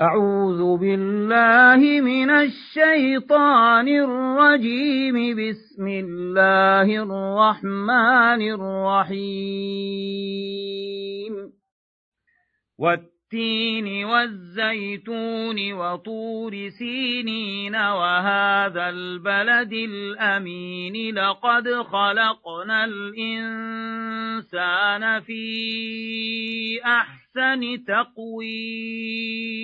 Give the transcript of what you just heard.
أعوذ بالله من الشيطان الرجيم. بسم الله الرحمن الرحيم. والتين والزيتون وطور سينين وهذا البلد الأمين. لقد خلقنا الإنسان في أحسن تقويم.